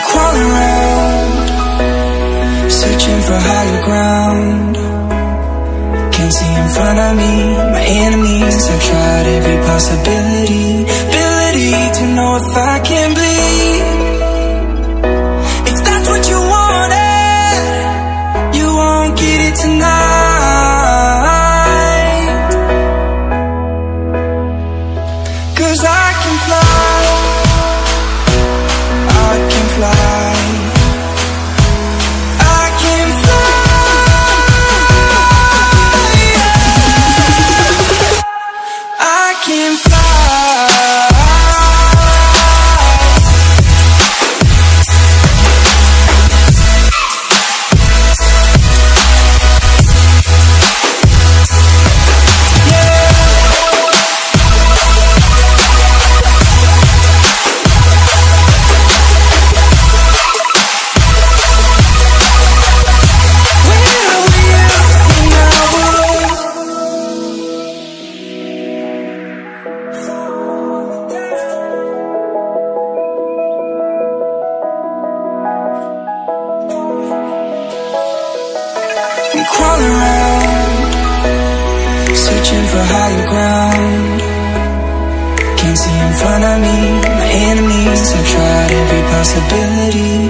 crawling around, searching for higher ground. Can't see in front of me, my enemies. I've tried every possibility, ability to know if I can bleed. If that's what you wanted, you won't get it tonight. Cause I can fly, I searching for higher ground. Can't see in front of me, my enemies. I've tried every possibility,